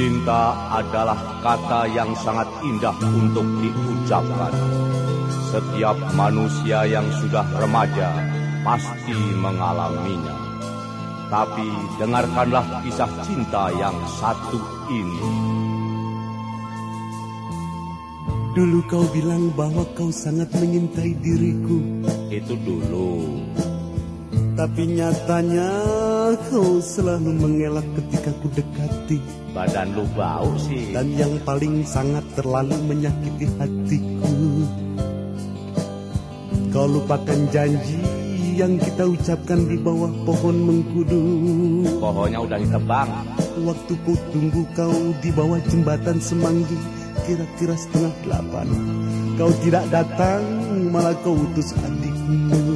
Cinta adalah kata yang sangat indah untuk diucapkan. Setiap manusia yang sudah remaja pasti mengalaminya. Tapi dengarkanlah kisah cinta yang satu ini. Dulu kau bilang bahwa kau sangat mencintai diriku. Itu dulu. Tapi nyatanya kau selalu mengelak ketika ku dekati. Badan lu bau sih. Dan yang paling sangat terlalu menyakiti hatiku. Kau lupakan janji yang kita ucapkan di bawah pohon mengkudu. Pohonnya udah ditebang. Waktu ku tunggu kau di bawah jembatan semanggi Kira-kira setengah delapan. Kau tidak datang malah kau utus adikmu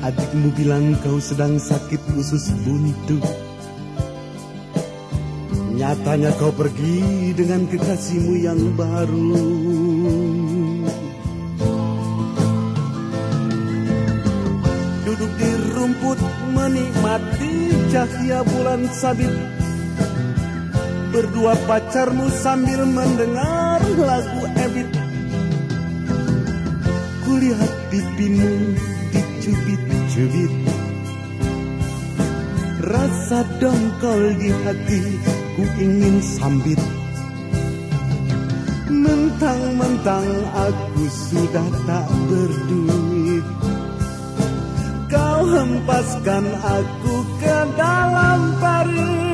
Adikmu bilang kau sedang sakit khusus buntu Nyatanya kau pergi dengan kekasihmu yang baru. Duduk di rumput menikmati cahaya bulan sabit. Berdua pacarmu sambil mendengar lagu Ebit. Kulihat pipimu dicubit-cubit Rasa dongkol di hati ku ingin sambit. Mentang-mentang aku sudah tak berduit. Kau hempaskan aku ke dalam parit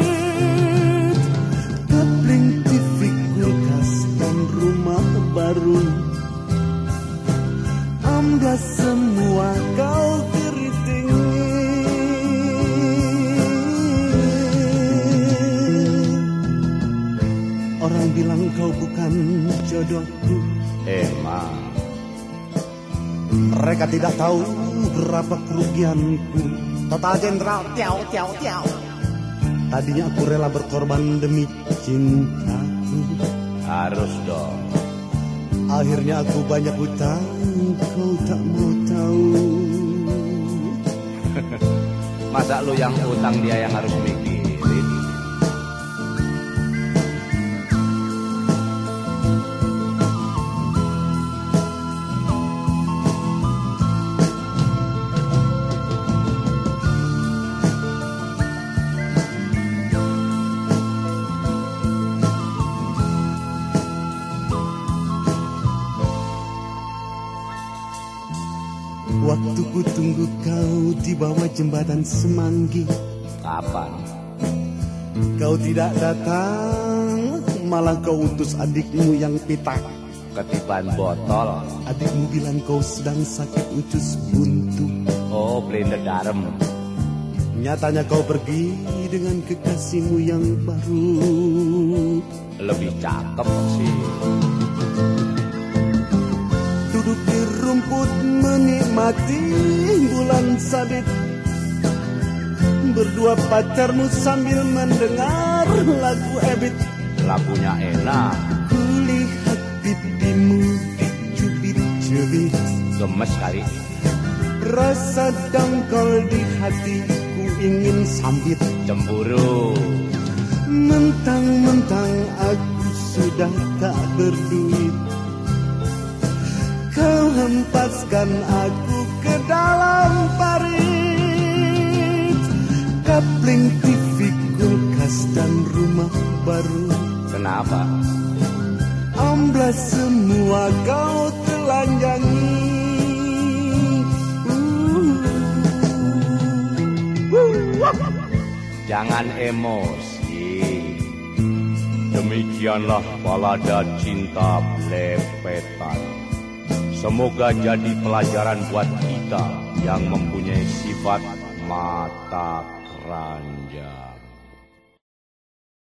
bukan jodohku. Emang. Mereka tidak tahu berapa kerugianku. Total Jenderal tiau tiau tiau Tadinya aku rela berkorban demi cintaku. Harus dong. Akhirnya aku banyak hutang Kau tak mau tahu. Masa lu yang utang dia yang harus mikir ku tunggu kau di bawah jembatan semanggi. Kapan? Kau tidak datang Malah kau utus adikmu yang pitak. Ketiban botol. Adikmu bilang kau sedang sakit ucus buntu. Oh blender garam Nyatanya kau pergi dengan kekasihmu yang baru. Lebih cakep sih rumput menikmati bulan sabit. Berdua pacarmu sambil mendengar lagu ebit. Lagunya enak. Kulihat pipimu dicubit-cubit Gemes kali. Rasa dongkol di hati ku ingin sambit. Cemburu. Mentang-mentang aku sudah tak berduit Kau hempaskan aku ke dalam parit. Kapling TV, kulkas dan rumah baru. Kenapa? Amblas semua kau telanjangi. Jangan emosi. Demikianlah balada cinta lepetan Semoga jadi pelajaran buat kita yang mempunyai sifat mata keranjang.